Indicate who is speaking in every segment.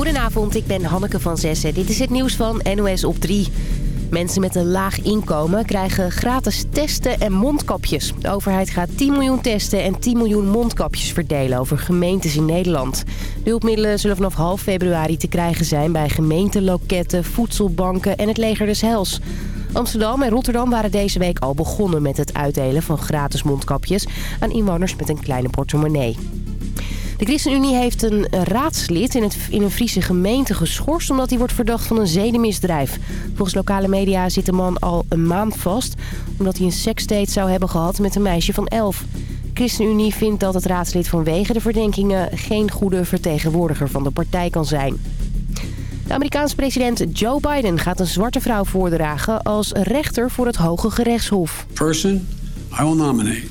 Speaker 1: Goedenavond, ik ben Hanneke van Zessen. Dit is het nieuws van NOS op 3. Mensen met een laag inkomen krijgen gratis testen en mondkapjes. De overheid gaat 10 miljoen testen en 10 miljoen mondkapjes verdelen over gemeentes in Nederland. De hulpmiddelen zullen vanaf half februari te krijgen zijn bij gemeenteloketten, voedselbanken en het leger des Hels. Amsterdam en Rotterdam waren deze week al begonnen met het uitdelen van gratis mondkapjes aan inwoners met een kleine portemonnee. De ChristenUnie heeft een raadslid in, het, in een Friese gemeente geschorst... omdat hij wordt verdacht van een zedenmisdrijf. Volgens lokale media zit de man al een maand vast... omdat hij een seksdate zou hebben gehad met een meisje van 11. ChristenUnie vindt dat het raadslid vanwege de verdenkingen... geen goede vertegenwoordiger van de partij kan zijn. De Amerikaanse president Joe Biden gaat een zwarte vrouw voordragen... als rechter voor het Hoge Gerechtshof.
Speaker 2: Person I will nominate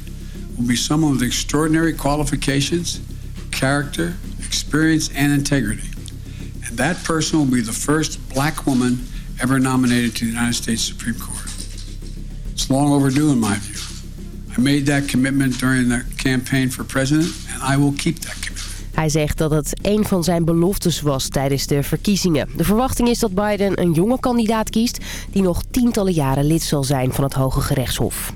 Speaker 2: will be someone with extraordinary qualifications character, experience, and integrity. And that person will be the first black woman ever nominated to the United States Supreme Court. It's long overdue in my view. I made that commitment during the campaign for president, and I will keep that commitment.
Speaker 1: Hij zegt dat het een van zijn beloftes was tijdens de verkiezingen. De verwachting is dat Biden een jonge kandidaat kiest... die nog tientallen jaren lid zal zijn van het Hoge Gerechtshof.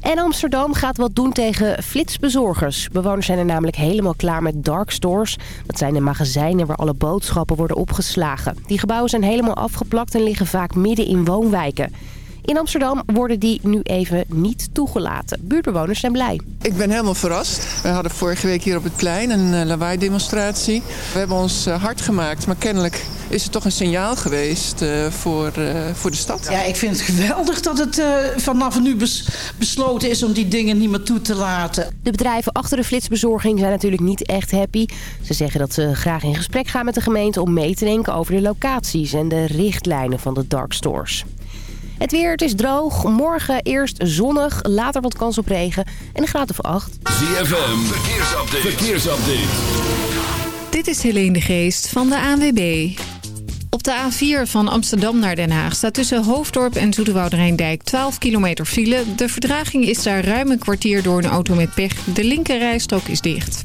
Speaker 1: En Amsterdam gaat wat doen tegen flitsbezorgers. Bewoners zijn er namelijk helemaal klaar met dark stores. Dat zijn de magazijnen waar alle boodschappen worden opgeslagen. Die gebouwen zijn helemaal afgeplakt en liggen vaak midden in woonwijken. In Amsterdam worden die nu even niet toegelaten. Buurtbewoners zijn blij.
Speaker 3: Ik ben helemaal verrast. We hadden vorige week hier op het plein een uh, lawaai-demonstratie. We hebben ons uh, hard gemaakt, maar kennelijk is het toch een signaal geweest uh, voor, voor de stad.
Speaker 4: Ja, ik vind het geweldig dat het vanaf nu bes besloten is om die dingen niet meer toe te laten.
Speaker 1: De bedrijven achter de flitsbezorging zijn natuurlijk niet echt happy. Ze zeggen dat ze graag in gesprek gaan met de gemeente om mee te denken over de locaties en de richtlijnen van de dark stores. Het weer, het is droog. Morgen eerst zonnig, later wat kans op regen en een graad of 8.
Speaker 5: ZFM, verkeersupdate. verkeersupdate.
Speaker 6: Dit is Helene de Geest van de ANWB. Op de A4 van Amsterdam naar Den Haag staat tussen Hoofddorp en Zoeterwoude-Rijndijk 12 kilometer file. De verdraging is daar ruim een kwartier door een auto met pech. De linkerrijstrook is dicht.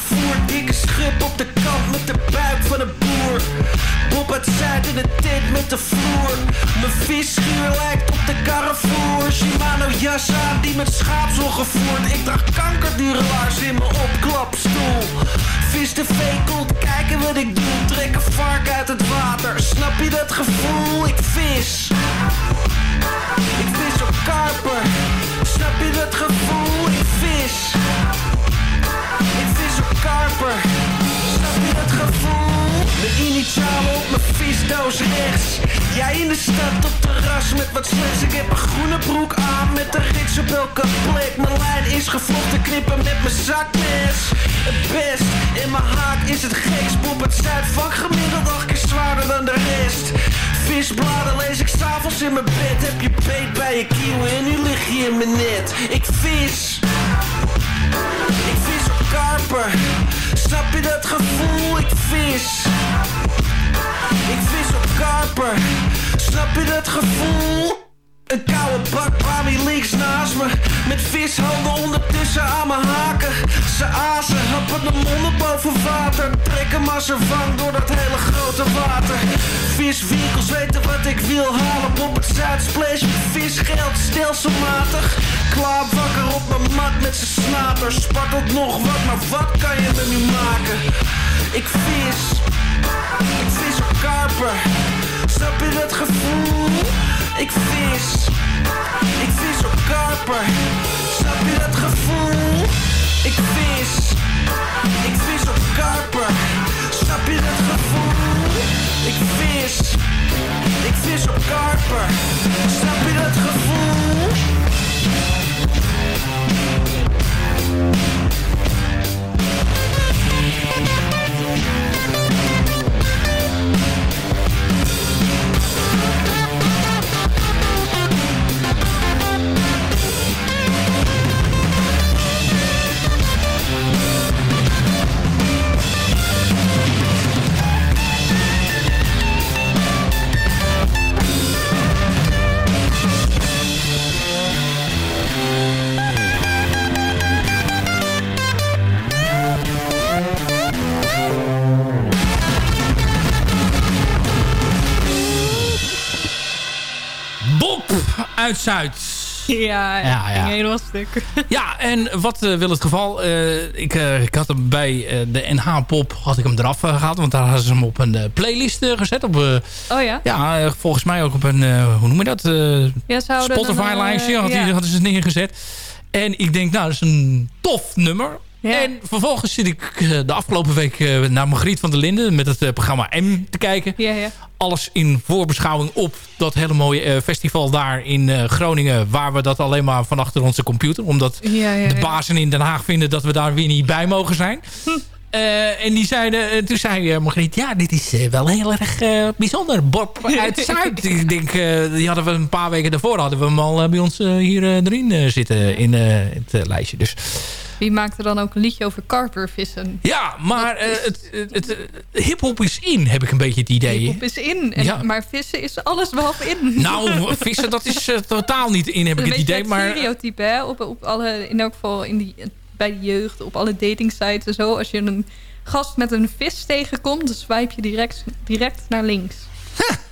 Speaker 7: Voer. Dikke schub op de kant met de buik van een boer. Bob uit Zuid in de tent met de vloer. Mijn visschuur lijkt op de Carrefour. Shimano jas die met schaapsel gevoerd. Ik draag kankerdure laars in mijn opklapstoel. Vis de komt kijken wat ik doe. Trek een vark uit het water. Snap je dat gevoel? Ik vis. Ik vis op karper. Snap je dat gevoel? Ik vis karper. Snap je dat gevoel? Mijn initialen op mijn visdoos rechts. Jij in de stad op terras met wat slechts. Ik heb een groene broek aan met de rits op elke plek. Mijn lijn is gevlochten knippen met mijn zakmes. Het best in mijn haak is het gekst. Pop het Zuidvak gemiddeld acht keer zwaarder dan de rest. Visbladen lees ik s'avonds in mijn bed. Heb je beet bij je kieuwen en nu lig je in mijn net. Ik vis. Snap je dat gevoel? Ik vis. Ik vis op karper. Snap je dat gevoel? Een koude bak Bami links naast me Met vishanden ondertussen aan mijn haken Ze azen, happen de monden boven water Trekken maar ze vang door dat hele grote water Viswinkels weten wat ik wil halen Op het Zuidsplash met visgeld stelselmatig Klaar wakker op mijn mat met z'n snater Spartelt nog wat, maar wat kan je me nu maken? Ik vis Ik vis op karper Snap je dat gevoel? Ik vis, ik vis op karper. Snap je dat gevoel? Ik vis, ik vis op karper. Snap je dat gevoel? Ik vis, ik vis op karper. Snap je dat gevoel?
Speaker 8: Zuid.
Speaker 9: Ja, ja, ja. helemaal stuk.
Speaker 8: Ja, en wat uh, wil het geval? Uh, ik, uh, ik had hem bij de NH-pop had ik hem eraf gehaald. Want daar hadden ze hem op een playlist gezet. Op,
Speaker 9: oh ja?
Speaker 8: Ja, volgens mij ook op een, hoe noem je dat?
Speaker 9: ja,
Speaker 8: Spotify-lijstje had ja. hadden ze neergezet. En ik denk, nou, dat is een tof nummer. Ja. En vervolgens zit ik de afgelopen week naar Margriet van der Linden... met het programma M te kijken.
Speaker 9: Ja, ja
Speaker 8: alles in voorbeschouwing op dat hele mooie festival daar in Groningen. Waar we dat alleen maar van achter onze computer. Omdat de bazen in Den Haag vinden dat we daar weer niet bij mogen zijn. Hm. Uh, en die zeiden, toen zei uh, Margriet, ja, dit is wel heel erg bijzonder. Bob uit Zuid. Ik denk, die hadden we een paar weken daarvoor hadden we hem al bij ons hier erin zitten in het lijstje. Dus
Speaker 9: wie maakte dan ook een liedje over karpervissen?
Speaker 8: Ja, maar uh, het, het, het, hip-hop is in, heb ik een beetje het idee.
Speaker 9: Hip-hop is in, en, ja. maar vissen is alles behalve in.
Speaker 8: Nou, vissen, dat is uh, totaal niet in, heb ik het idee.
Speaker 9: maar stereotype, hè? Op, op alle, in elk geval in die, bij de jeugd, op alle datingsites en zo. Als je een gast met een vis tegenkomt, dan swipe je direct, direct naar links.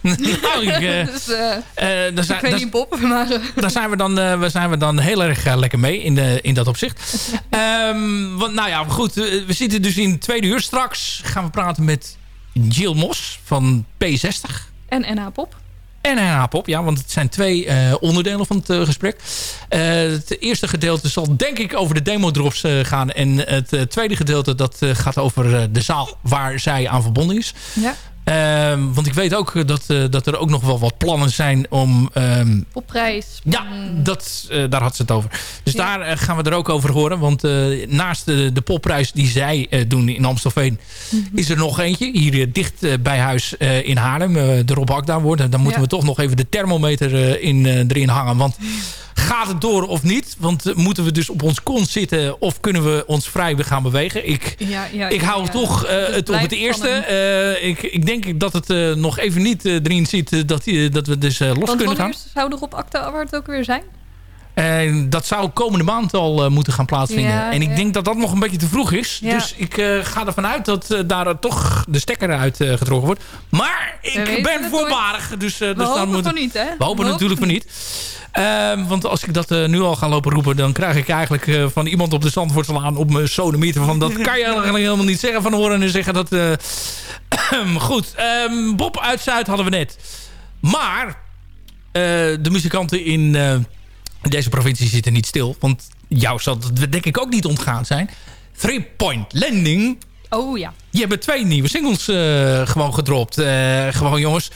Speaker 8: Nou, ik, uh,
Speaker 9: dus, uh, uh, ik weet niet Bob, maar...
Speaker 8: daar zijn we dan, uh, zijn we dan heel erg lekker mee in, de, in dat opzicht. um, want, nou ja, goed. we zitten dus in tweede uur. Straks gaan we praten met Jill Mos van P60.
Speaker 9: En NH Pop.
Speaker 8: En NH Pop, ja, want het zijn twee onderdelen van het gesprek. Het eerste gedeelte zal denk ik over de demo-drops gaan. En het tweede gedeelte dat gaat over de zaal waar zij aan verbonden is.
Speaker 9: Ja.
Speaker 8: Ehm, want ik weet ook dat, uh, dat er ook nog wel wat plannen zijn om... Um,
Speaker 9: Op prijs.
Speaker 8: Ja, dat, uh, daar had ze het over. Dus ja. daar uh, gaan we er ook over horen. Want naast de, de popprijs die zij doen in Amstelveen... Mm -hmm. is er nog eentje. Hier dicht bij huis in Haarlem. de Rob Akda worden. Dan moeten ja. we toch nog even de thermometer in, erin hangen. Want gaat het door of niet? Want uh, moeten we dus op ons kont zitten of kunnen we ons vrij gaan bewegen? Ik,
Speaker 9: ja, ja,
Speaker 8: ik hou
Speaker 9: ja,
Speaker 8: toch uh, het op het eerste. Uh, ik, ik denk dat het nog even niet erin zit dat, dat we dus los
Speaker 9: Want
Speaker 8: kunnen gaan.
Speaker 9: zou er op Acta Award ook weer zijn?
Speaker 8: En dat zou komende maand al uh, moeten gaan plaatsvinden. Ja, en ik ja. denk dat dat nog een beetje te vroeg is. Ja. Dus ik uh, ga ervan uit dat uh, daar toch de stekker uit getrokken wordt. Maar ik ben voorbarig. Dus,
Speaker 9: we
Speaker 8: dus
Speaker 9: hopen
Speaker 8: moet,
Speaker 9: van niet, hè?
Speaker 8: We hopen we natuurlijk van niet. Um, want als ik dat uh, nu al ga lopen roepen... dan krijg ik eigenlijk uh, van iemand op de Zandvoortslaan op mijn sonemieter... van dat kan je eigenlijk helemaal niet zeggen van horen en zeggen dat... Uh, goed, um, Bob uit Zuid hadden we net. Maar de muzikanten in deze provincie zitten niet stil. Want jou zal het denk ik ook niet ontgaan zijn. Three Point Landing...
Speaker 9: Oh ja.
Speaker 8: Die hebben twee nieuwe singles gewoon gedropt. gewoon jongens,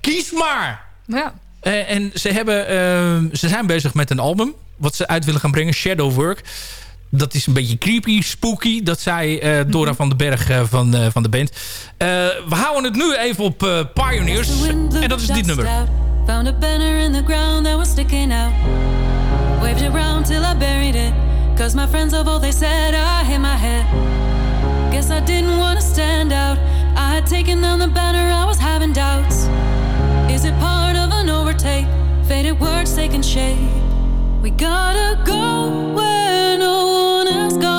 Speaker 8: kies maar!
Speaker 9: Ja.
Speaker 8: Uh, en ze, hebben, uh, ze zijn bezig met een album. Wat ze uit willen gaan brengen. Shadow Work. Dat is een beetje creepy, spooky. Dat zei uh, Dora mm -hmm. van den Berg van, van de band. we houden het nu even op Pioneers. En dat is dit nummer. Found a banner in the ground that was sticking out. Waved it around till I buried it. Cause my friends of all they said I hit my head. Guess I didn't want to stand out. I had taken down the banner, I was having doubts. Is it part of an overtake? Faded words taking shape. We gotta go where no one has gone.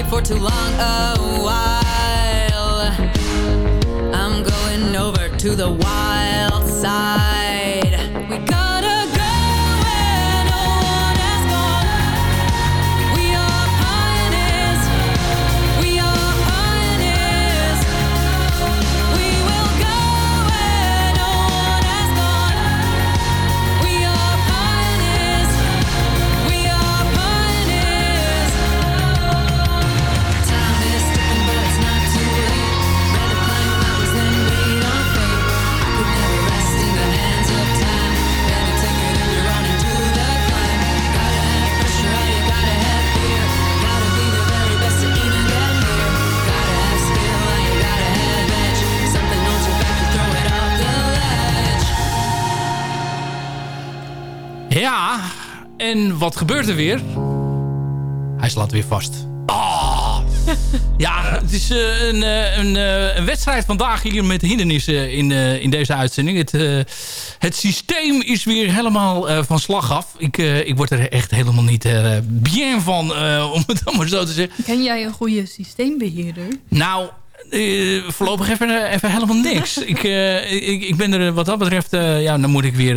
Speaker 10: Sleep for too long a while. I'm going over to the wild side.
Speaker 11: Ja, en wat gebeurt er weer? Hij slaat weer vast. Ah! ja, het is eh, een, eh, een, eh, een wedstrijd vandaag hier met hindernissen in, in deze uitzending. Het, het systeem is weer helemaal van slag af. Ik, ik word er echt helemaal niet bien van, om het maar zo te zeggen.
Speaker 9: Ken jij een goede systeembeheerder?
Speaker 11: Nou, eh, voorlopig even, even helemaal niks. ik, eh, ik, ik ben er wat dat betreft... eh, ja, dan moet ik weer...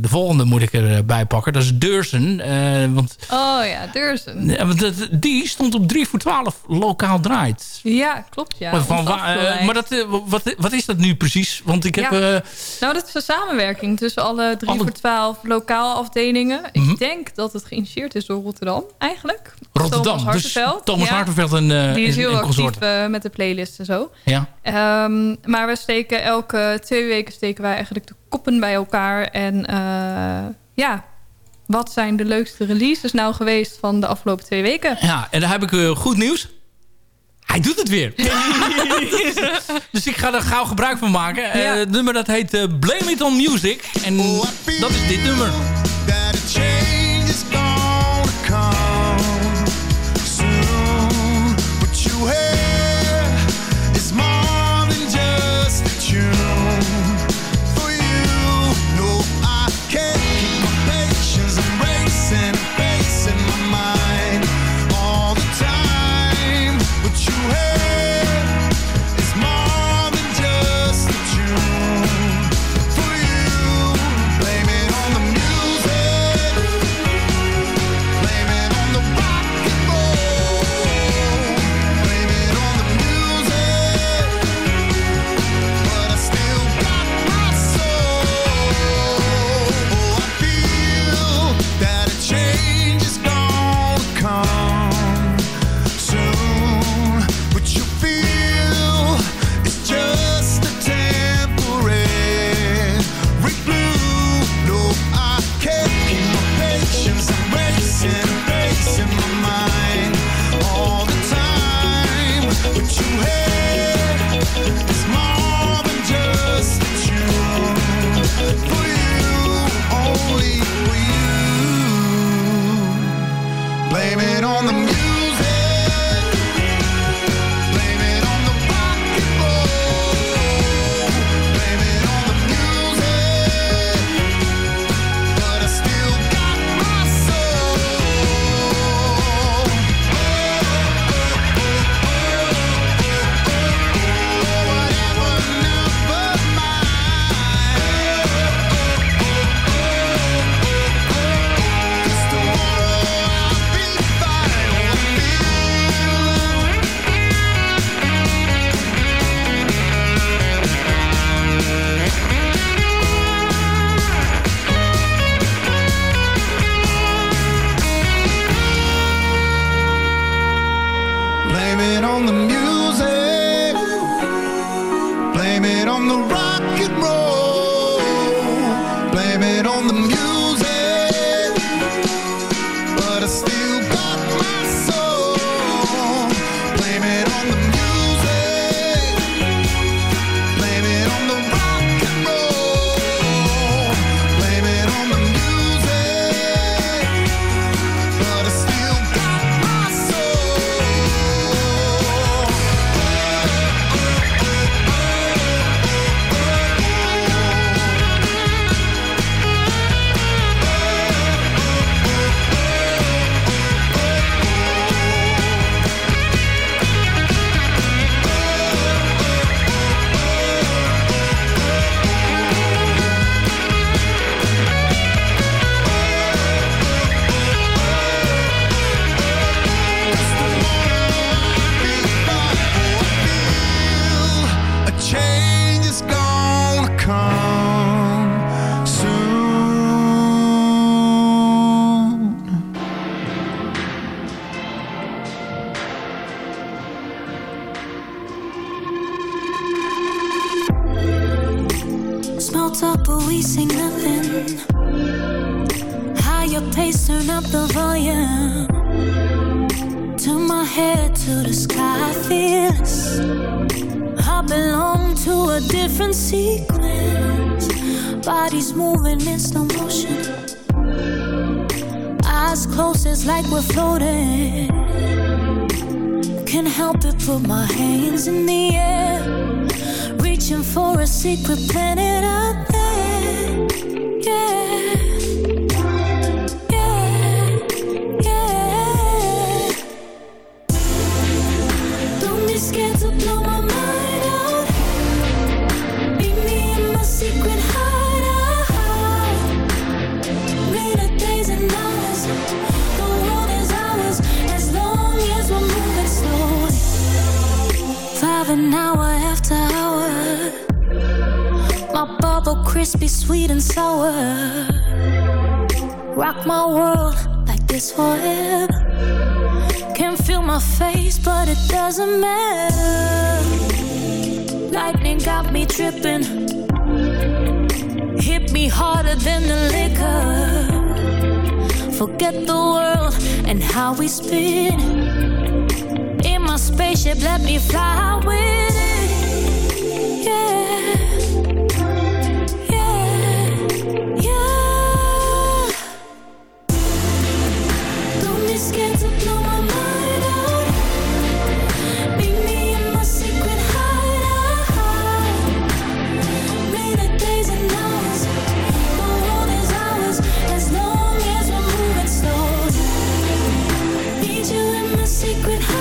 Speaker 11: de volgende moet ik erbij pakken. Dat is Deurzen. eh, want
Speaker 9: Oh ja, Deurzen.
Speaker 11: ja, want dat- die stond op 3 voor 12 lokaal draait.
Speaker 9: Ja, klopt ja.
Speaker 11: Maar van maar dat, wat, wat is dat nu precies? Want ik heb...
Speaker 9: Ja. Nou, dat is een samenwerking tussen alle 3
Speaker 11: Alle-
Speaker 9: voor 12 lokaal afdelingen.
Speaker 11: Mhm.
Speaker 9: Ik denk dat het geïnitieerd is door Rotterdam, eigenlijk.
Speaker 11: Rotterdam.
Speaker 9: Thomas
Speaker 11: dus
Speaker 9: Hartenveld.
Speaker 11: Thomas
Speaker 9: Ja.
Speaker 11: Hartenveld en,
Speaker 9: Die is heel
Speaker 11: en
Speaker 9: actief met de playlist en zo.
Speaker 11: Ja.
Speaker 9: Ehm, maar we steken elke twee weken steken wij eigenlijk de koppen bij elkaar. En eh, ja, wat zijn de leukste releases nou geweest van de afgelopen twee weken?
Speaker 11: ja, en dan heb ik eh, goed nieuws. Hij doet het weer. dus ik ga er gauw gebruik van maken. Eh, het nummer dat heet Blame It On Music. En dat is dit nummer.
Speaker 12: But
Speaker 13: we sing nothing. Higher pace, turn up the volume. Turn my head to the sky, I feel this. I belong to a different sequence. Bodies moving in slow motion. Eyes closed, it's like we're floating. Can't help it, put my hands in the air. Reaching for a secret planet out there. Yeah. Bubble crispy, sweet and sour. Rock my world like this forever. Can't feel my face, but it doesn't matter. Lightning got me tripping. Hit me harder than the liquor. Forget the world and how we spin. In my spaceship, let me fly with it. Yeah. Secret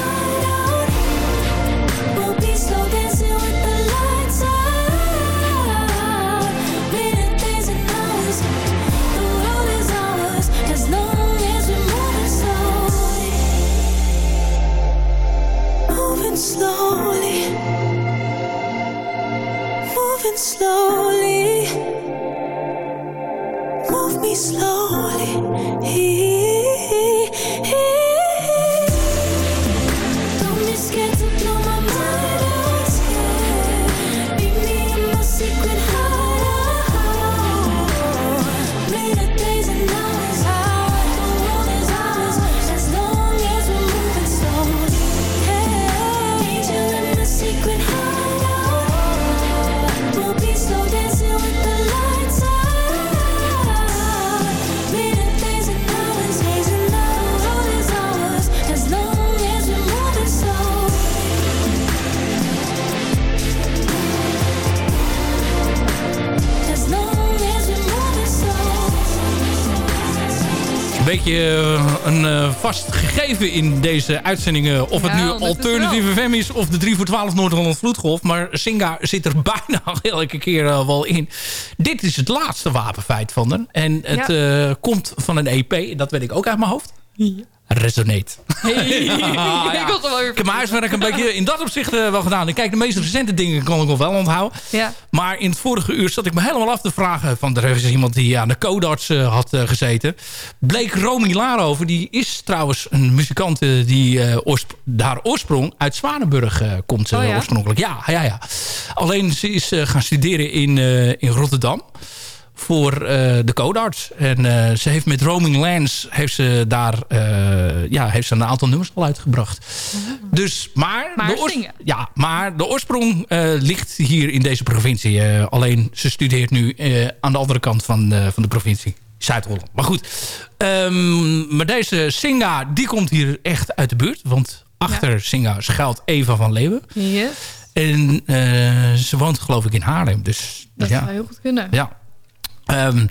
Speaker 8: gegeven in deze uitzendingen. Of het
Speaker 9: Ja,
Speaker 8: nu Alternative FM is of de 3 voor 12 Noord-Holland Vloedgolf. Maar Singa zit er bijna elke keer eh, wel in. Dit is het laatste wapenfeit van hem. En het eh, komt van een EP. Dat weet ik ook uit mijn hoofd. Ja,
Speaker 9: Ik was er wel weer
Speaker 8: Ik huiswerk een beetje in dat opzicht eh, wel gedaan. Ik kijk, de meest recente dingen kon ik nog wel onthouden.
Speaker 9: Ja.
Speaker 8: Maar in het vorige uur zat ik me helemaal af te vragen... van er is iemand die aan de codarts eh, had eh, gezeten. Bleek Romy Larover. Die is trouwens een muzikant die oorsp- daar oorsprong uit Zwanenburg komt.
Speaker 9: Oh ja?
Speaker 8: Oorspronkelijk. Ja, ja, ja. Alleen ze is gaan studeren in, in Rotterdam voor eh, de codarts. En eh, ze heeft met Roaming Lands heeft ze daar eh, ja, heeft ze een aantal nummers al uitgebracht. Dus, maar,
Speaker 9: Maar
Speaker 8: de, ja, maar de oorsprong ligt hier in deze provincie. Alleen ze studeert nu aan de andere kant van, van de provincie. Zuid-Holland. Maar goed. Ehm, maar deze Singa, die komt hier echt uit de buurt. Want achter Singa schuilt Eva van Leeuwen.
Speaker 9: Yes.
Speaker 8: En ze woont geloof ik in Haarlem. Dus
Speaker 9: Dat
Speaker 8: ja.
Speaker 9: zou heel goed kunnen.
Speaker 8: Ja. Ehm,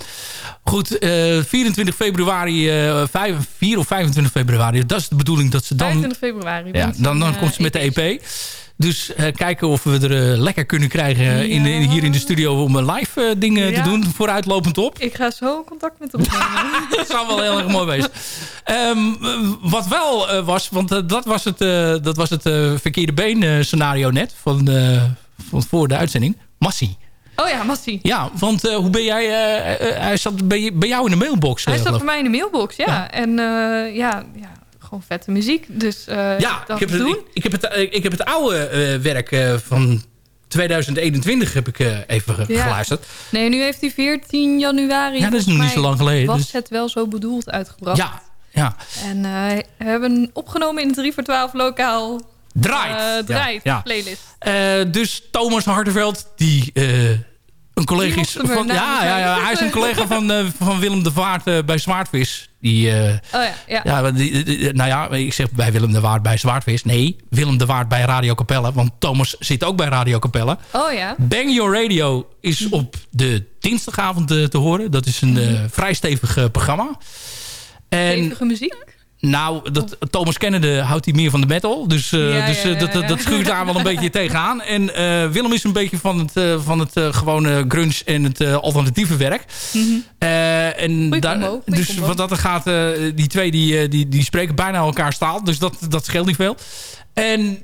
Speaker 8: goed, eh, 24 februari, eh 5, 4 of 25 februari. Dat is de bedoeling dat ze dan...
Speaker 9: 25 februari.
Speaker 8: Ja, dan, dan
Speaker 9: een,
Speaker 8: komt ze met de
Speaker 9: eh,
Speaker 8: EP. Dus eh, kijken of we er eh, lekker kunnen krijgen in, in- hier in de studio om een live eh, dingen
Speaker 9: Ja.
Speaker 8: te doen. Vooruitlopend op.
Speaker 9: Ik ga zo contact met hem opnemen.
Speaker 8: Dat zou wel heel erg mooi wezen. Ehm, eh, wat wel eh, was, want eh, dat was het, eh, dat was het eh, verkeerde been eh, scenario net van, eh, van voor de uitzending. Massie.
Speaker 9: Oh ja, Massie.
Speaker 8: Ja, want eh, hoe ben jij... eh, eh, hij zat bij, bij jou in de mailbox.
Speaker 9: Hij
Speaker 8: geloof
Speaker 9: bij mij in de mailbox, ja. En ja, ja, gewoon vette muziek. Dus
Speaker 8: Ja,
Speaker 9: dat
Speaker 8: ik heb, het, ik, ik heb het, ik heb het oude werk van
Speaker 14: 2021 heb ik even
Speaker 9: Ja.
Speaker 14: geluisterd.
Speaker 9: Nee, nu heeft hij 14 januari.
Speaker 14: Ja, dat is nog niet zo lang geleden,
Speaker 9: Was
Speaker 14: dus-
Speaker 9: het wel zo bedoeld uitgebracht?
Speaker 14: Ja, ja.
Speaker 9: En we hebben opgenomen in het 3 voor 12 lokaal.
Speaker 14: Draait.
Speaker 9: eh, draait,
Speaker 14: Ja, ja.
Speaker 9: playlist.
Speaker 14: Eh, dus Thomas Hartenveld, die eh, een collega is... Van, ja, ja, ja, hij is een collega van, van Willem de Vaart bij Zwaardvis. Die,
Speaker 9: Oh ja, ja.
Speaker 14: die- die- nou ja, ik zeg bij Willem de Waard bij Zwaardvis. Nee, Willem de Waard bij Radio Capelle. Want Thomas zit ook bij Radio Capelle.
Speaker 9: Oh ja.
Speaker 14: Bang Your Radio is op de dinsdagavond te horen. Dat is een eh, vrij stevig programma. En
Speaker 9: Stevige muziek.
Speaker 14: Nou, dat, Thomas Kennedy houdt hij meer van de metal. Dus, eh,
Speaker 9: Ja,
Speaker 14: dus eh, dat, dat, dat schuurt daar wel een beetje tegenaan. En eh, Willem is een beetje van het, van het gewone grunge en het alternatieve werk. Eh, en
Speaker 9: Goeie
Speaker 14: daar,
Speaker 9: combo, goeie
Speaker 14: dus
Speaker 9: combo.
Speaker 14: wat dat er gaat, die twee die, die, die spreken bijna elkaar taal. Dus dat, dat scheelt niet veel. En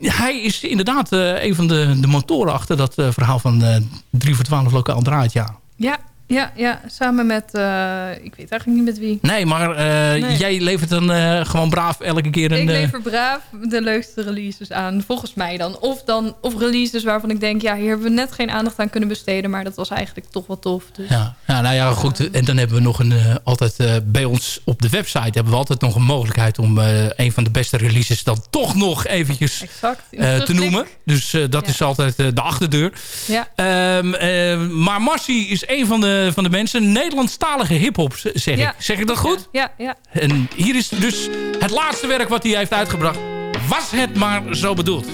Speaker 14: hij is inderdaad een van de, de motoren achter dat verhaal van eh 3 voor 12 lokaal draait. Ja.
Speaker 9: Ja, ja, ja. Samen met... eh, ik weet eigenlijk niet met wie.
Speaker 14: Nee, maar eh,
Speaker 9: Nee.
Speaker 14: jij levert dan eh, gewoon braaf elke keer een...
Speaker 9: ik lever braaf de leukste releases aan, volgens mij dan. Of, dan. of releases waarvan ik denk, ja, hier hebben we net geen aandacht aan kunnen besteden. Maar dat was eigenlijk toch wel tof. Dus.
Speaker 14: Ja, ja, nou ja, goed. En dan hebben we nog een, altijd bij ons op de website hebben we altijd nog een mogelijkheid om een van de beste releases dan toch nog eventjes
Speaker 9: Exact.
Speaker 14: te noemen. Dus dat
Speaker 9: Ja.
Speaker 14: is altijd de achterdeur.
Speaker 9: Ja.
Speaker 14: Ehm, eh, maar Marcy is een van de, van de mensen. Nederlandstalige hiphop, zeg
Speaker 9: Ja.
Speaker 14: ik. Zeg ik dat goed?
Speaker 9: Ja, ja.
Speaker 14: En hier is dus het laatste werk wat hij heeft uitgebracht. Was het maar zo bedoeld.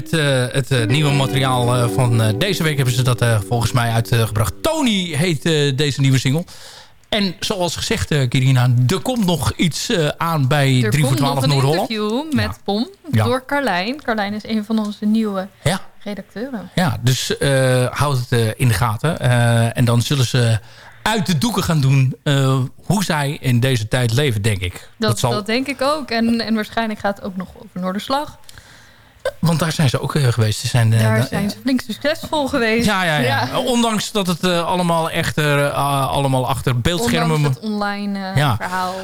Speaker 8: Met eh, het eh, nieuwe materiaal eh, van deze week hebben ze dat volgens mij uitgebracht. Tony heet deze nieuwe single. En zoals gezegd, Kirina, er komt nog iets aan bij
Speaker 9: Er
Speaker 8: 3 voor
Speaker 9: komt nog
Speaker 8: 12
Speaker 9: een
Speaker 8: Noord-Holland.
Speaker 9: interview met Pom door Carlijn. Carlijn is een van onze nieuwe
Speaker 8: Ja.
Speaker 9: redacteuren.
Speaker 8: Ja, dus houd het in de gaten. En dan zullen ze uit de doeken gaan doen hoe zij in deze tijd leven, denk ik.
Speaker 9: Dat,
Speaker 8: zal,
Speaker 9: dat denk ik ook. En, en waarschijnlijk gaat het ook nog over Noorderslag.
Speaker 8: Want daar zijn ze ook eh, geweest. Ze zijn, eh,
Speaker 9: Daar
Speaker 8: da-
Speaker 9: zijn ze flink succesvol geweest.
Speaker 8: Ja, ja, ja. Ondanks dat het eh, allemaal echter allemaal achter beeldschermen...
Speaker 9: Ondanks het online
Speaker 8: Ja.
Speaker 9: verhaal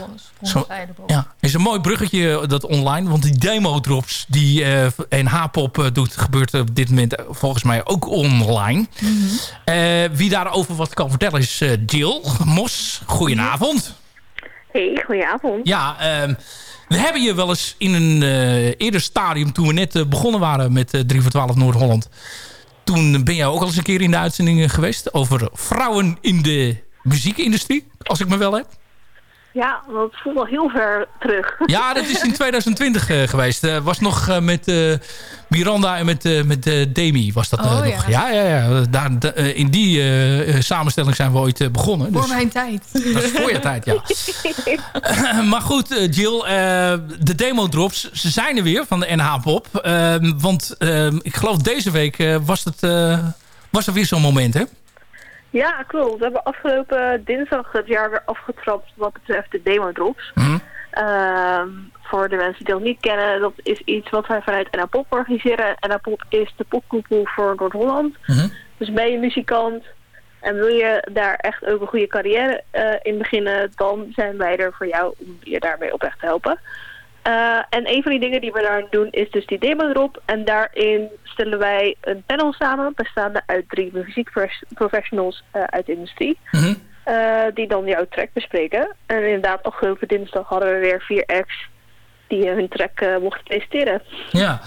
Speaker 8: Zo, ja, is een mooi bruggetje dat online. Want die demo-drops die eh NH-pop eh, doet... gebeurt op dit moment volgens mij ook online.
Speaker 9: Mhm.
Speaker 8: Eh, wie daarover wat kan vertellen is eh, Jill Mos. Goedenavond.
Speaker 15: Hey, goedenavond.
Speaker 8: Ja, ehm, we hebben je wel eens in een eh, eerder stadium... toen we net eh, begonnen waren met eh 3 voor 12 Noord-Holland... toen ben jij ook al eens een keer in de uitzendingen geweest... over vrouwen in de muziekindustrie, als ik me wel heb.
Speaker 15: Ja, dat voelt wel heel ver terug.
Speaker 8: Ja, dat is in 2020 eh, geweest. Eh, was nog eh, met eh, Miranda en met, eh, met eh, Demi was dat eh,
Speaker 9: Oh,
Speaker 8: nog.
Speaker 9: ja.
Speaker 8: Ja, ja, ja. Daar, da- in die samenstelling zijn we ooit eh, begonnen.
Speaker 9: Voor
Speaker 8: Dus,
Speaker 9: mijn tijd.
Speaker 8: dat is voor je tijd, ja. maar goed, Jill, eh, de demo-drops, ze zijn er weer van de NH-pop. Ehm, want ehm, ik geloof deze week eh, was, het, eh, was er weer zo'n moment, hè?
Speaker 15: Ja, klopt. We hebben afgelopen dinsdag het jaar weer afgetrapt wat betreft de demo-drops.
Speaker 8: Mhm.
Speaker 15: Ehm, voor de mensen die dat niet kennen, dat is iets wat wij vanuit NA Pop organiseren. NA Pop is de popkoepel voor Noord-Holland.
Speaker 8: Mhm.
Speaker 15: Dus ben je muzikant en wil je daar echt ook een goede carrière eh, in beginnen, dan zijn wij er voor jou om je daarmee oprecht te helpen. Eh, en een van die dingen die we daar doen is dus die demo erop. En daarin stellen wij een panel samen, bestaande uit drie muziekprofessionals eh, uit de industrie.
Speaker 8: Mhm.
Speaker 15: eh, die dan jouw track bespreken. En inderdaad, afgelopen dinsdag hadden we weer vier acts die hun track eh, mochten presenteren.
Speaker 8: Ja,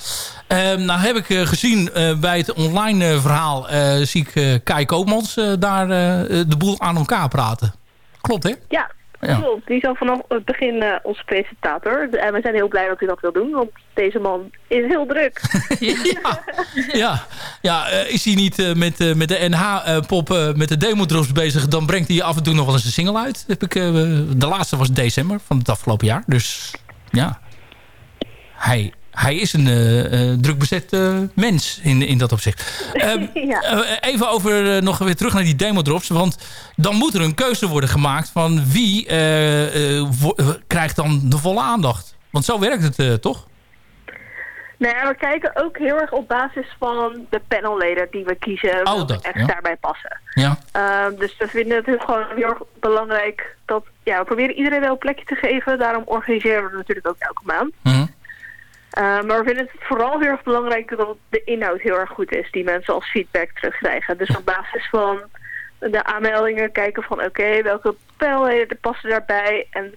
Speaker 8: Ehm, nou heb ik gezien bij het online verhaal... zie ik Kai Koopmans daar de boel aan elkaar praten. Klopt, hè?
Speaker 15: Ja,
Speaker 8: Ja.
Speaker 15: klopt. Die is al vanaf het begin eh, onze presentator. En we zijn heel blij dat hij dat wil doen, want deze man is heel druk.
Speaker 8: Ja, ja eh, is hij niet eh, met, met de NH-pop, met de demo-drops bezig... dan brengt hij af en toe nog wel eens een single uit. Heb ik, de laatste was december van het afgelopen jaar. Dus ja, hij, hij is een eh, druk bezet eh, mens in, in dat opzicht. Ehm,
Speaker 15: ja.
Speaker 8: eh, even over nog weer terug naar die demo-drops. Want dan moet er een keuze worden gemaakt van wie krijgt dan de volle aandacht. Want zo werkt het toch?
Speaker 15: Nou ja, we kijken ook heel erg op basis van de panelleden die we kiezen.
Speaker 8: Oh, dat,
Speaker 15: echt
Speaker 8: ja.
Speaker 15: daarbij passen.
Speaker 8: Ja.
Speaker 15: Ehm, dus we vinden het gewoon heel erg belangrijk dat... Ja, we proberen iedereen wel een plekje te geven. Daarom organiseren we het natuurlijk ook elke maand.
Speaker 8: Mhm.
Speaker 15: Uh, maar we vinden het vooral heel erg belangrijk dat de inhoud heel erg goed is. Die mensen als feedback terugkrijgen. Dus op basis van de aanmeldingen kijken van oké, welke panelleden passen daarbij. En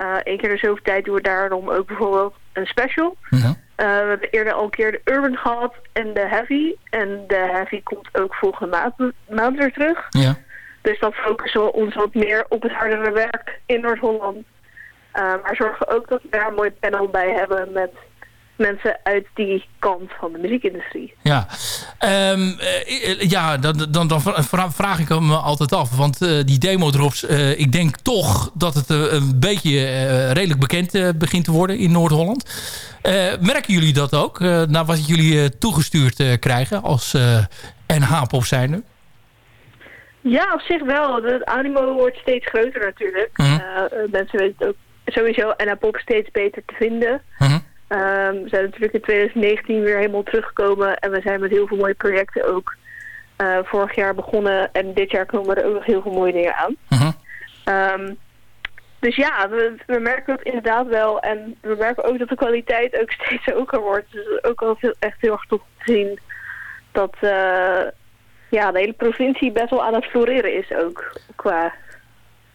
Speaker 15: uh, één keer de zoveel tijd doen we daarom ook bijvoorbeeld een special.
Speaker 8: Ja.
Speaker 15: Uh, we hebben eerder al een keer de Urban gehad en de Heavy. En de Heavy komt ook volgende maand, maand weer terug.
Speaker 8: Ja.
Speaker 15: Dus dan focussen we ons wat meer op het hardere werk in Noord-Holland. Uh, maar zorgen ook dat we daar een mooi panel bij hebben met mensen uit die kant van de muziekindustrie.
Speaker 8: Ja, Ehm, eh, ja dan, dan, dan vra- vraag ik me altijd af. Want eh, die demo-drops, eh, ik denk toch dat het een beetje redelijk bekend begint te worden in Noord-Holland. Merken jullie dat ook? naar wat jullie toegestuurd krijgen als NH-pop zijnde?
Speaker 15: Ja, op zich wel. Het animo wordt steeds groter natuurlijk.
Speaker 8: Mhm.
Speaker 15: Mensen weten het ook sowieso en pop steeds beter te vinden.
Speaker 8: Mhm.
Speaker 15: Ehm, we zijn natuurlijk in 2019 weer helemaal teruggekomen en we zijn met heel veel mooie projecten ook eh, vorig jaar begonnen. En dit jaar komen er ook nog heel veel mooie dingen aan.
Speaker 8: Mhm.
Speaker 15: Ehm, dus ja, we, we merken het inderdaad wel. En we merken ook dat de kwaliteit ook steeds hoger wordt. Dus ook al veel, echt heel erg tof te zien dat eh, ja, de hele provincie best wel aan het floreren is ook. Qua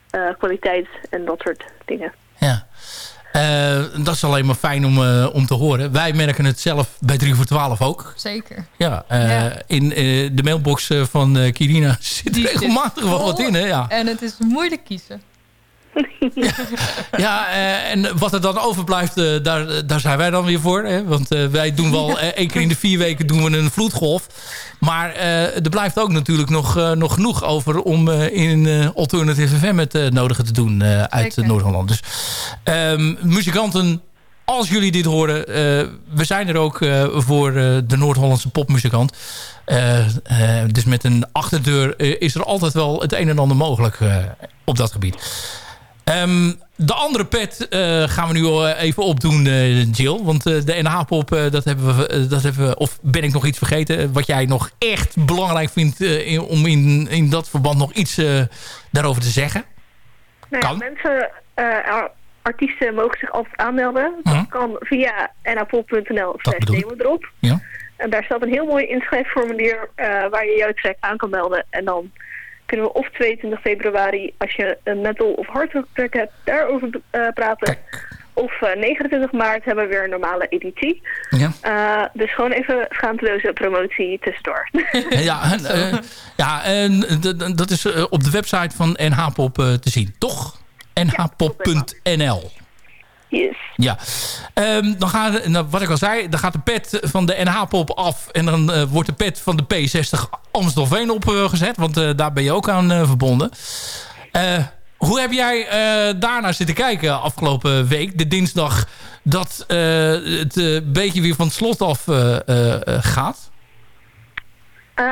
Speaker 15: eh, kwaliteit en dat soort dingen.
Speaker 8: Eh, dat is alleen maar fijn om, eh, om te horen. Wij merken het zelf bij 3 voor 12 ook.
Speaker 9: Zeker.
Speaker 8: Ja, eh, in de mailbox van Kirina zit
Speaker 9: Die
Speaker 8: regelmatig wel wat in. Hè? Ja.
Speaker 9: En het is moeilijk kiezen.
Speaker 8: Ja, eh, en wat er dan overblijft, eh, daar, daar zijn wij dan weer voor. Hè? Want eh, wij doen wel één keer in de vier weken doen we een vloedgolf. Maar er blijft ook natuurlijk nog, nog genoeg over om in Alternative FM het nodige te doen uit. Noord-Holland. Dus ehm, muzikanten, als jullie dit horen, we zijn er ook voor de Noord-Hollandse popmuzikant. Dus met een achterdeur is er altijd wel het een en ander mogelijk op dat gebied. Ehm, de andere pet eh, gaan we nu eh, even opdoen, eh, Jill. Want de NH-pop, dat, hebben we, dat hebben we... Of ben ik nog iets vergeten? Wat jij nog echt belangrijk vindt... in- om in, in dat verband nog iets daarover te zeggen?
Speaker 15: Nou ja,
Speaker 8: Kan.
Speaker 15: mensen, ar- artiesten mogen zich altijd aanmelden. Dat
Speaker 8: Mhm.
Speaker 15: kan via napop.nl slash demodrop.
Speaker 8: Ja.
Speaker 15: En daar staat een heel mooi inschrijfformulier waar je jouw track aan kan melden. En dan kunnen we of 22 februari, als je een metal of hardrock hebt, daarover eh, praten. Of eh, 29 maart hebben we weer een normale editie.
Speaker 8: Ja.
Speaker 15: Eh, dus gewoon even schaamteloze promotie tussendoor.
Speaker 8: ja, en, eh, ja en dat is eh, op de website van NH-pop eh, te zien, toch? nhpop.nl
Speaker 15: Yes.
Speaker 8: Ja, Ehm, dan gaat, nou, wat ik al zei, dan gaat de pet van de NH-pop af. En dan eh, wordt de pet van de P60 Amstelveen opgezet. want eh, daar ben je ook aan eh, verbonden. Eh, hoe heb jij eh daarnaar zitten kijken afgelopen week? De dinsdag dat eh, het een beetje weer van het slot af eh, eh, eh, gaat.
Speaker 15: Eh,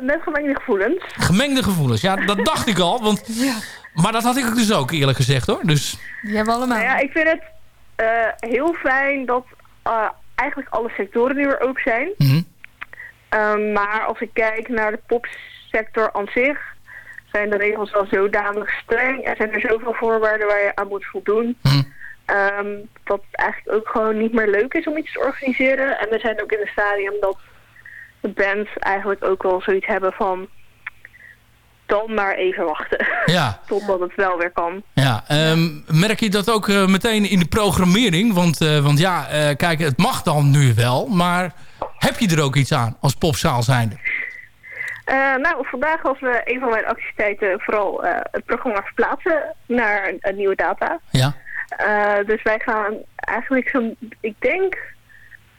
Speaker 15: met gemengde gevoelens.
Speaker 8: Gemengde gevoelens. Ja, dat dacht ik al. Want, Maar dat had ik dus ook eerlijk gezegd hoor. Dus
Speaker 9: Die hebben we allemaal.
Speaker 15: Nou ja, ik vind het eh, heel fijn dat eh, eigenlijk alle sectoren nu er ook zijn.
Speaker 8: mhm.
Speaker 15: Ehm, maar als ik kijk naar de popsector aan zich, zijn de regels wel zodanig streng. Er zijn er zoveel voorwaarden waar je aan moet voldoen. Ehm, dat het eigenlijk ook gewoon niet meer leuk is om iets te organiseren. En we zijn ook in het stadium dat de bands eigenlijk ook wel zoiets hebben van... dan maar even wachten.
Speaker 8: Ja.
Speaker 15: Totdat het wel weer kan.
Speaker 8: Ja, ehm, merk je dat ook eh, meteen in de programmering? Want, eh, want ja, eh, kijk, het mag dan nu wel, maar heb je er ook iets aan als popzaal zijnde?
Speaker 15: Nou, vandaag was we een van mijn activiteiten vooral het programma verplaatsen naar een, nieuwe data.
Speaker 8: Ja.
Speaker 15: Dus wij gaan eigenlijk zo'n, ik denk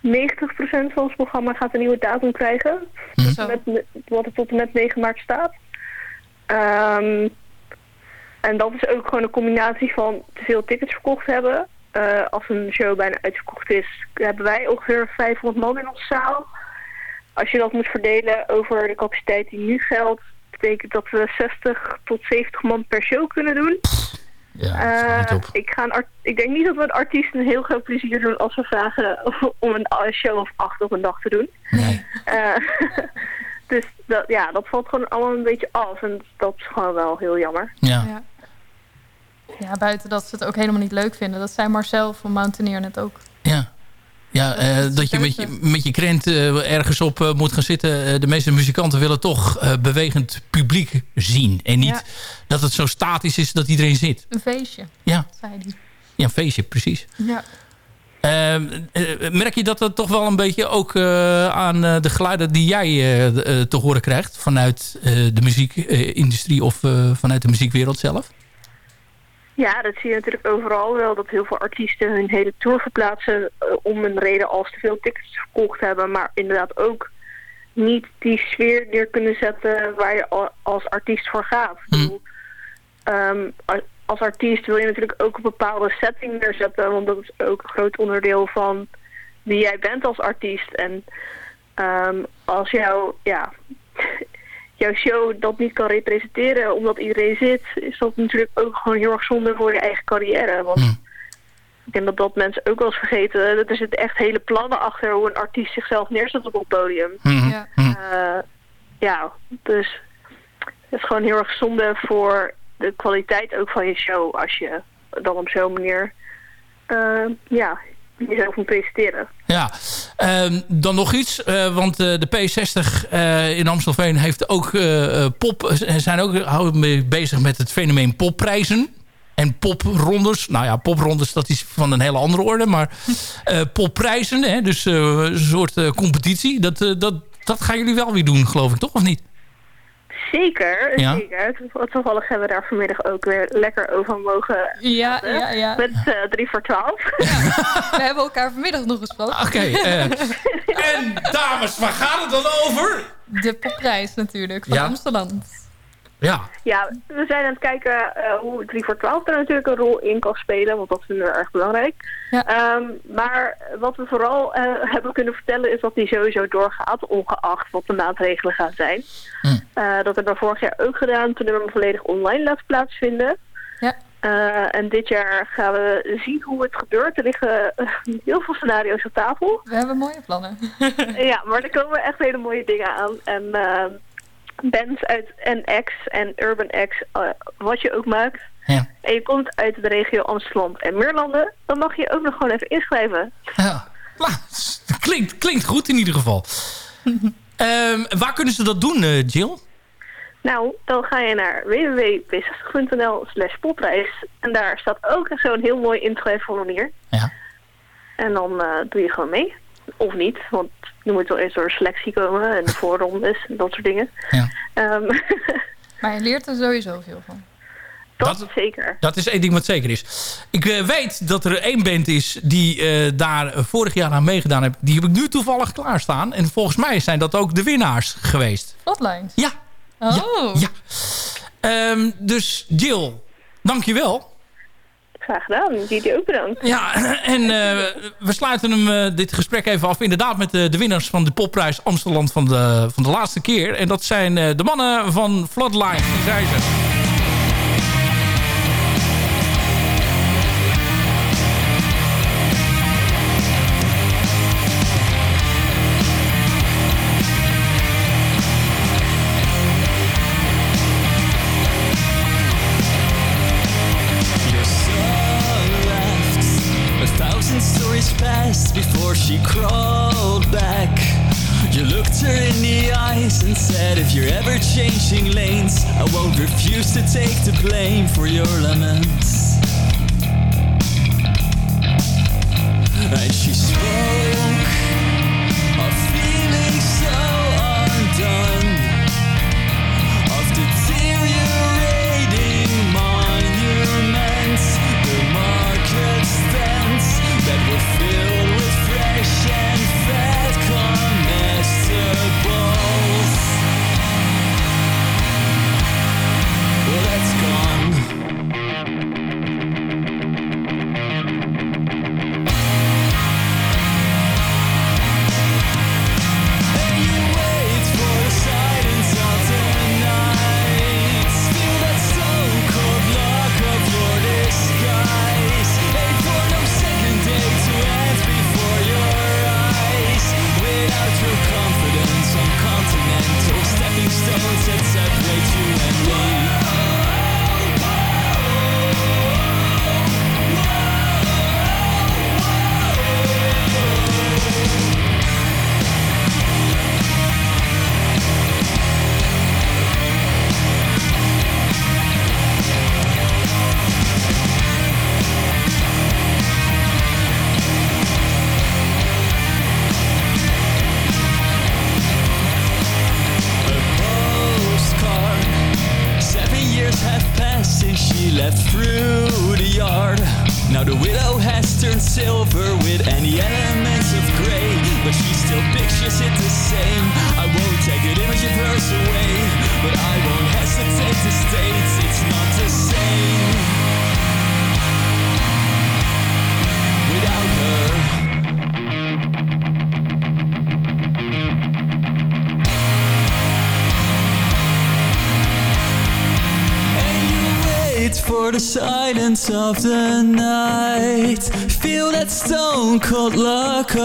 Speaker 15: 90% van ons programma gaat een nieuwe datum krijgen. Met, wat er tot en met 9 maart staat. Ehm, en dat is ook gewoon een combinatie van te veel tickets verkocht hebben. Eh, als een show bijna uitverkocht is, hebben wij ongeveer 500 man in onze zaal. Als je dat moet verdelen over de capaciteit die nu geldt, betekent dat we 60 tot 70 man per show kunnen doen.
Speaker 8: Ja,
Speaker 15: Eh, ik, ga een ik denk niet dat we een artiest een heel groot plezier doen als we vragen om een show of acht op een dag te doen. Eh, dus dat, ja, dat valt gewoon allemaal een beetje af en dat is gewoon wel heel jammer.
Speaker 8: Ja.
Speaker 9: Ja. Ja, buiten dat ze het ook helemaal niet leuk vinden. Dat zei Marcel van Mountaineer net ook.
Speaker 8: Ja, eh, dat je met je, met je krent eh, ergens op eh, moet gaan zitten. Eh, de meeste muzikanten willen toch eh, bewegend publiek zien. En niet
Speaker 9: Ja.
Speaker 8: dat het zo statisch is dat iedereen zit.
Speaker 9: Een feestje,
Speaker 8: Ja,
Speaker 9: zei hij.
Speaker 8: ja een feestje, precies.
Speaker 9: Ja.
Speaker 8: Ehm, eh, merk je dat dat toch wel een beetje ook eh, aan eh, de geluiden die jij eh, eh, te horen krijgt vanuit eh, de muziekindustrie of eh, vanuit de muziekwereld zelf?
Speaker 15: Ja, dat zie je natuurlijk overal wel. Dat heel veel artiesten hun hele tour verplaatsen eh, om een reden als te veel tickets verkocht hebben. Maar inderdaad ook niet die sfeer neer kunnen zetten waar je al- als artiest voor gaat. Als artiest wil je natuurlijk ook een bepaalde setting neerzetten. Want dat is ook een groot onderdeel van wie jij bent als artiest. En ehm, als jouw, ja, jouw show dat niet kan representeren omdat iedereen zit, is dat natuurlijk ook gewoon heel erg zonde voor je eigen carrière. Want ik denk dat dat mensen ook wel eens vergeten. Dat er zitten echt hele plannen achter hoe een artiest zichzelf neerzet op het podium.
Speaker 9: Ja.
Speaker 15: Eh, ja, dus het is gewoon heel erg zonde voor de kwaliteit ook van je show als je dan op zo'n manier eh, ja, jezelf moet presenteren.
Speaker 8: Ja, Ehm, dan nog iets. eh, want eh, de P60 eh, in Amstelveen heeft ook pop, zijn ook houden bezig met het fenomeen popprijzen. En poprondes. Nou ja, poprondes dat is van een hele andere orde. Maar popprijzen, hè, dus een soort competitie. Dat, dat, dat gaan jullie wel weer doen, geloof ik, toch? Of niet?
Speaker 15: Zeker,
Speaker 8: Ja.
Speaker 15: zeker. Toevallig hebben we daar vanmiddag ook weer lekker over mogen
Speaker 9: Ja,
Speaker 15: praten.
Speaker 9: ja, ja.
Speaker 15: Met eh, drie voor twaalf.
Speaker 9: We hebben elkaar vanmiddag nog gesproken.
Speaker 8: Oké. eh, en dames, waar gaat het dan over?
Speaker 9: De popprijs natuurlijk, van
Speaker 8: Ja.
Speaker 9: Amsterdam.
Speaker 8: Ja.
Speaker 15: Ja, we zijn aan het kijken eh, hoe 3 voor 12 er natuurlijk een rol in kan spelen, want dat vinden we erg belangrijk. Ehm, maar wat we vooral eh, hebben kunnen vertellen is dat die sowieso doorgaat, ongeacht wat de maatregelen gaan zijn. Eh, dat hebben we vorig jaar ook gedaan toen we hem volledig online laten plaatsvinden.
Speaker 9: Ja.
Speaker 15: Eh, en dit jaar gaan we zien hoe het gebeurt. Er liggen heel veel scenario's op tafel.
Speaker 9: We hebben mooie plannen.
Speaker 15: ja, maar er komen echt hele mooie dingen aan. En eh, bands uit NX en Urban X, eh, wat je ook maakt.
Speaker 8: Ja.
Speaker 15: En je komt uit de regio Amsterdam en Meerlanden, dan mag je ook nog gewoon even inschrijven.
Speaker 8: Ja. Nou, klinkt, klinkt goed in ieder geval. Ehm, waar kunnen ze dat doen, eh, Jill?
Speaker 15: Nou, dan ga je naar www.b60.nl slash popprijs. En daar staat ook zo'n heel mooi inschrijfformulier.
Speaker 8: Ja.
Speaker 15: En dan eh, doe je gewoon mee. Of niet, want je moet wel eerst door een selectie komen en de voorrondes en dat soort dingen.
Speaker 8: Ja.
Speaker 15: Ehm,
Speaker 9: Maar je leert er sowieso veel van.
Speaker 15: dat, zeker.
Speaker 8: Dat is één ding wat zeker is. Ik eh, weet dat er één band is die eh, daar vorig jaar aan meegedaan heeft. Die heb ik nu toevallig klaarstaan. En volgens mij zijn dat ook de winnaars geweest.
Speaker 9: Flatlines?
Speaker 8: Ja.
Speaker 9: Oh.
Speaker 8: Ja. Ehm, dus Jill, dankjewel.
Speaker 15: Graag gedaan. Jullie ook bedankt.
Speaker 8: Ja, en eh, we sluiten hem, eh, dit gesprek even af. Inderdaad met de, de winnaars van de popprijs Amsterdam van de, van de laatste keer. En dat zijn eh, de mannen van Floodline. Die ze.
Speaker 16: Lanes, I won't refuse to take the blame for your laments.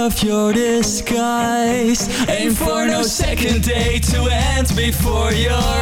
Speaker 16: of your disguise. Aim for no second date to end before your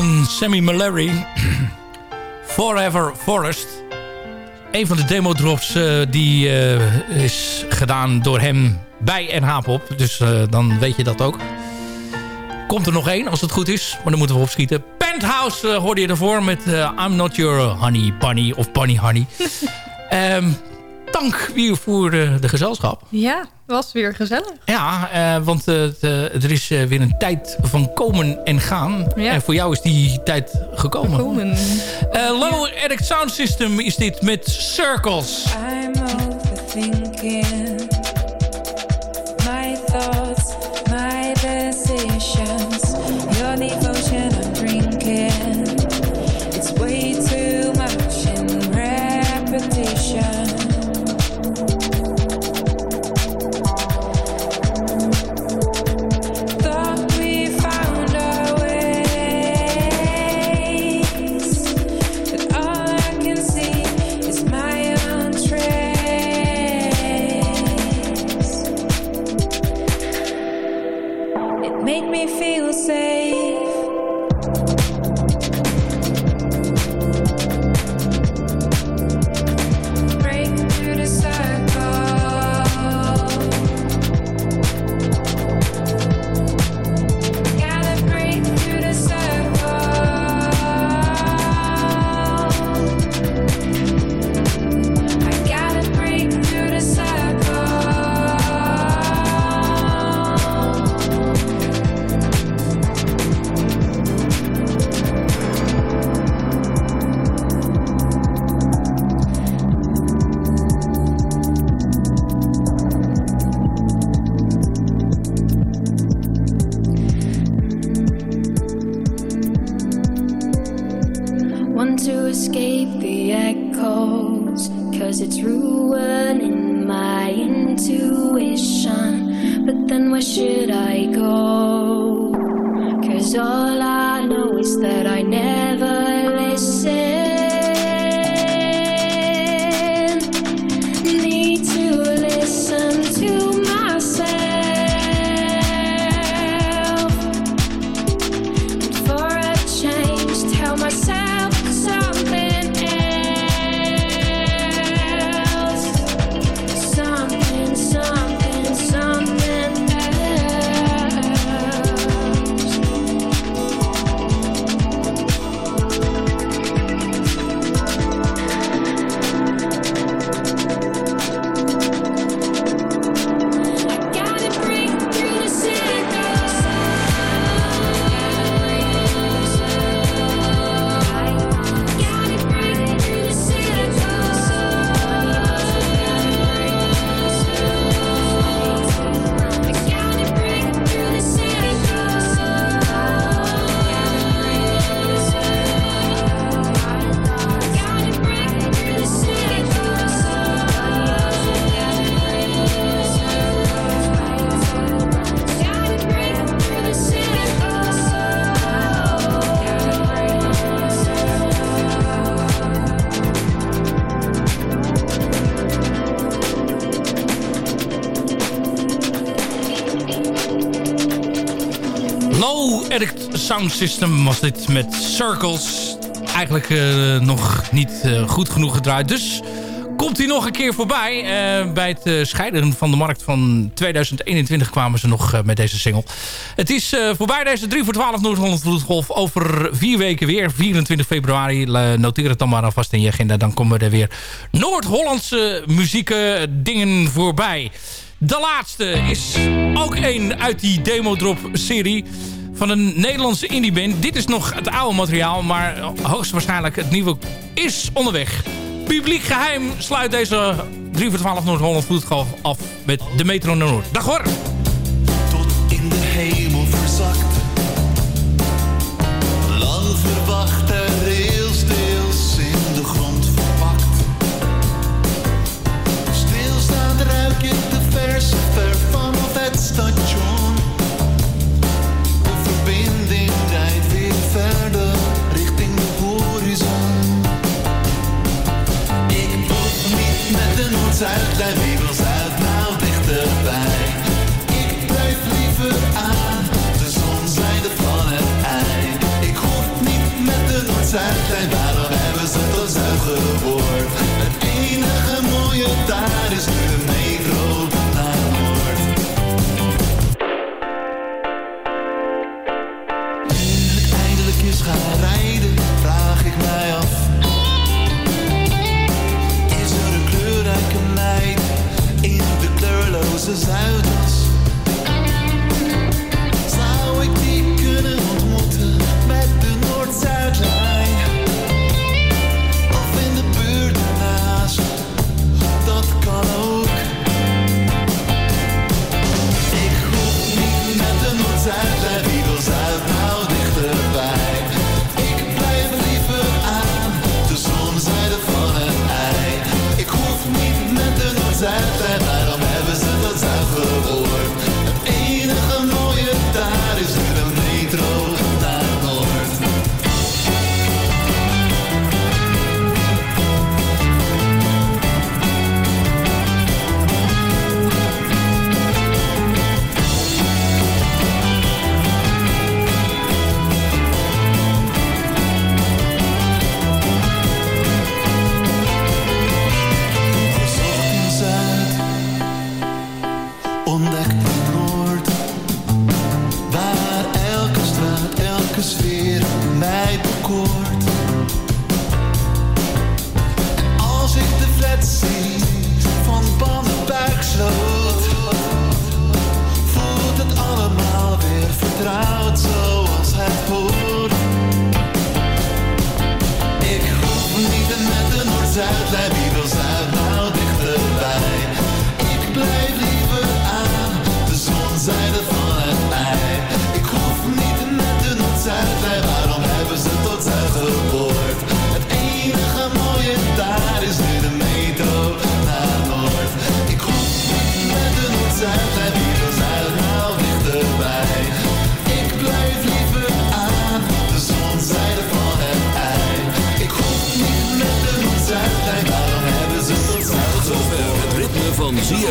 Speaker 8: van Sammy Mallory. Forever Forest. Een van de demo-drops eh, die eh, is gedaan door hem bij NH Pop. Dus eh, dan weet je dat ook. Komt er nog één, als het goed is. Maar dan moeten we opschieten. Penthouse hoorde je ervoor met I'm Not Your Honey Bunny of Bunny Honey. Ehm, dank weer voor eh, de gezelschap.
Speaker 9: Ja, was weer gezellig.
Speaker 8: Ja, eh, want eh, het, er is weer een tijd van komen en gaan.
Speaker 9: Ja.
Speaker 8: En voor jou is die tijd gekomen.
Speaker 9: Komen.
Speaker 8: Low Eric Sound System is dit met Circles.
Speaker 17: I'm overthinking to escape the echoes, cause it's ruining my intuition. But then where should I go? Cause all I know is that
Speaker 8: System was dit met Circles. Eigenlijk eh, nog niet eh, goed genoeg gedraaid. Dus komt hij nog een keer voorbij. Eh, bij het scheiden van de markt van 2021 kwamen ze nog met deze single. Het is voorbij deze 3 voor 12 Noord-Holland Vloedgolf. Over vier weken weer, 24 februari. Noteer het dan maar alvast in je agenda. Dan komen er weer Noord-Hollandse muzieke dingen voorbij. De laatste is ook een uit die Demo-drop-serie van een Nederlandse indieband. Dit is nog het oude materiaal, maar hoogstwaarschijnlijk het nieuwe is onderweg. Publiek geheim sluit deze 3 voor 12 Noord-Holland Vloedgolf af met de Metro Noord. Dag hoor!
Speaker 18: in de hemel verzakt. Wil Zuid nou dichterbij? Ik blijf liever aan de zonzijde van het ei. Ik hoef niet met de Noord-Zuidlijn, waarom hebben ze het ons uitgehoord? Het enige mooie daar is Zou ik die kunnen ontmoeten met de Noord-Zuidlijn? Of in de buurt ernaast, dat kan ook. Ik hoef niet met de Noord-Zuidlijn, wie wil Zuid nou dichterbij? Ik blijf dat uitgehoord?